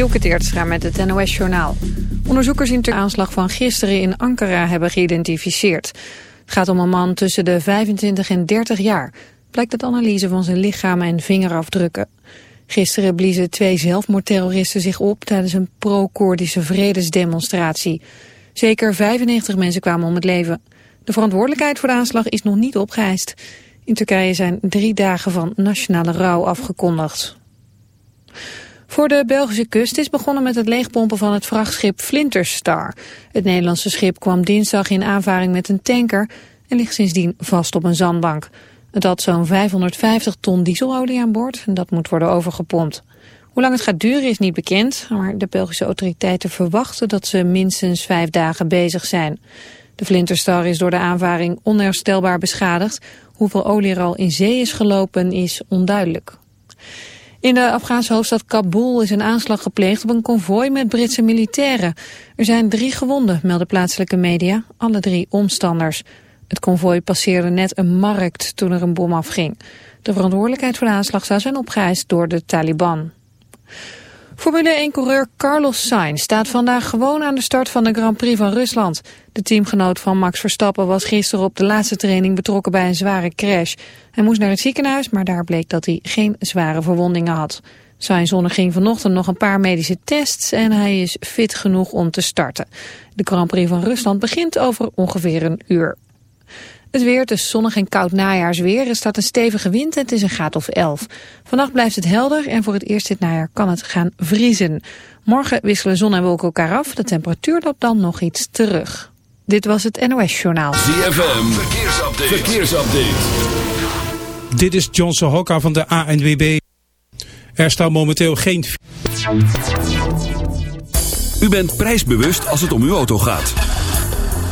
Dielke Teertstra met het NOS-journaal. Onderzoekers in de aanslag van gisteren in Ankara hebben geïdentificeerd. Het gaat om een man tussen de 25 en 30 jaar. Blijkt uit analyse van zijn lichaam en vingerafdrukken. Gisteren bliezen twee zelfmoordterroristen zich op tijdens een pro-Koerdische vredesdemonstratie. Zeker 95 mensen kwamen om het leven. De verantwoordelijkheid voor de aanslag is nog niet opgeëist. In Turkije zijn drie dagen van nationale rouw afgekondigd. Voor de Belgische kust is begonnen met het leegpompen van het vrachtschip Flinterstar. Het Nederlandse schip kwam dinsdag in aanvaring met een tanker en ligt sindsdien vast op een zandbank. Het had zo'n 550 ton dieselolie aan boord en dat moet worden overgepompt. Hoe lang het gaat duren is niet bekend, maar de Belgische autoriteiten verwachten dat ze minstens vijf dagen bezig zijn. De Flinterstar is door de aanvaring onherstelbaar beschadigd. Hoeveel olie er al in zee is gelopen is onduidelijk. In de Afghaanse hoofdstad Kabul is een aanslag gepleegd op een konvooi met Britse militairen. Er zijn drie gewonden, melden plaatselijke media, alle drie omstanders. Het konvooi passeerde net een markt toen er een bom afging. De verantwoordelijkheid voor de aanslag zou zijn opgeëist door de Taliban. Formule 1-coureur Carlos Sainz staat vandaag gewoon aan de start van de Grand Prix van Rusland. De teamgenoot van Max Verstappen was gisteren op de laatste training betrokken bij een zware crash. Hij moest naar het ziekenhuis, maar daar bleek dat hij geen zware verwondingen had. Sainz onderging vanochtend nog een paar medische tests en hij is fit genoeg om te starten. De Grand Prix van Rusland begint over ongeveer een uur. Het weer, het is zonnig en koud najaarsweer. Er staat een stevige wind en het is een graad of 11. Vannacht blijft het helder en voor het eerst dit najaar kan het gaan vriezen. Morgen wisselen zon en wolken elkaar af. De temperatuur loopt dan nog iets terug. Dit was het NOS Journaal. ZFM, verkeersupdate. verkeersupdate. Dit is Johnson Hokka van de ANWB. Er staat momenteel geen... U bent prijsbewust als het om uw auto gaat.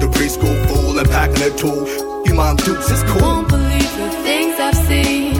The preschool fool and packing a tool. Your mom dukes is cool. Won't believe the things I've seen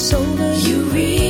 so you read?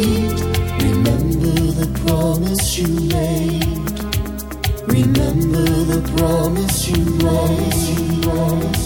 promise you, promise you, promise you.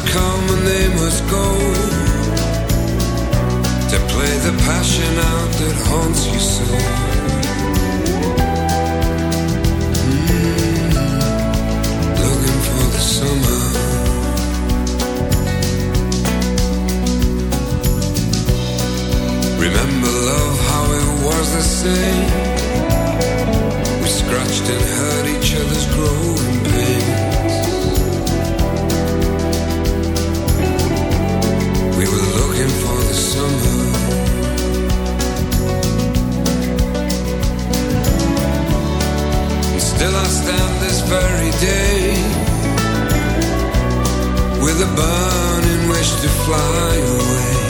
Has come and they must go to play the passion out that haunts you so. Mm, looking for the summer. Remember love, how it was the same. We scratched and hurt each other's growing with a burning wish to fly away.